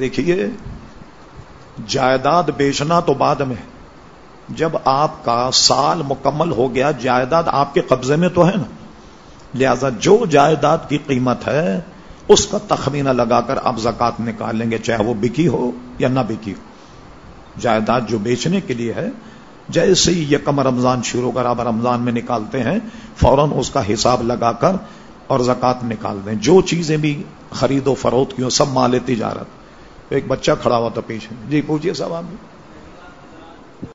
دیکھیے، جائیداد بیچنا تو بعد میں۔ جب آپ کا سال مکمل ہو گیا، جائیداد آپ کے قبضے میں تو ہے نا۔ لہذا جو جائیداد کی قیمت ہے، اس کا تخمینہ لگا کر آپ زکات نکالیں گے، چاہے وہ بکی ہو یا نہ بکی ہو۔ جائیداد جو بیچنے کے لیے ہے، جیسے ہی یکم رمضان شروع کر آپ رمضان میں نکالتے ہیں، فوراً اس کا حساب لگا کر اور زکات نکال دیں۔ جو چیزیں بھی خرید و فروخت کی ہو سب مال تجارت ایک بچہ کھڑا ہوا تھا پیچھے۔ جی پوچھیے صاحب آپ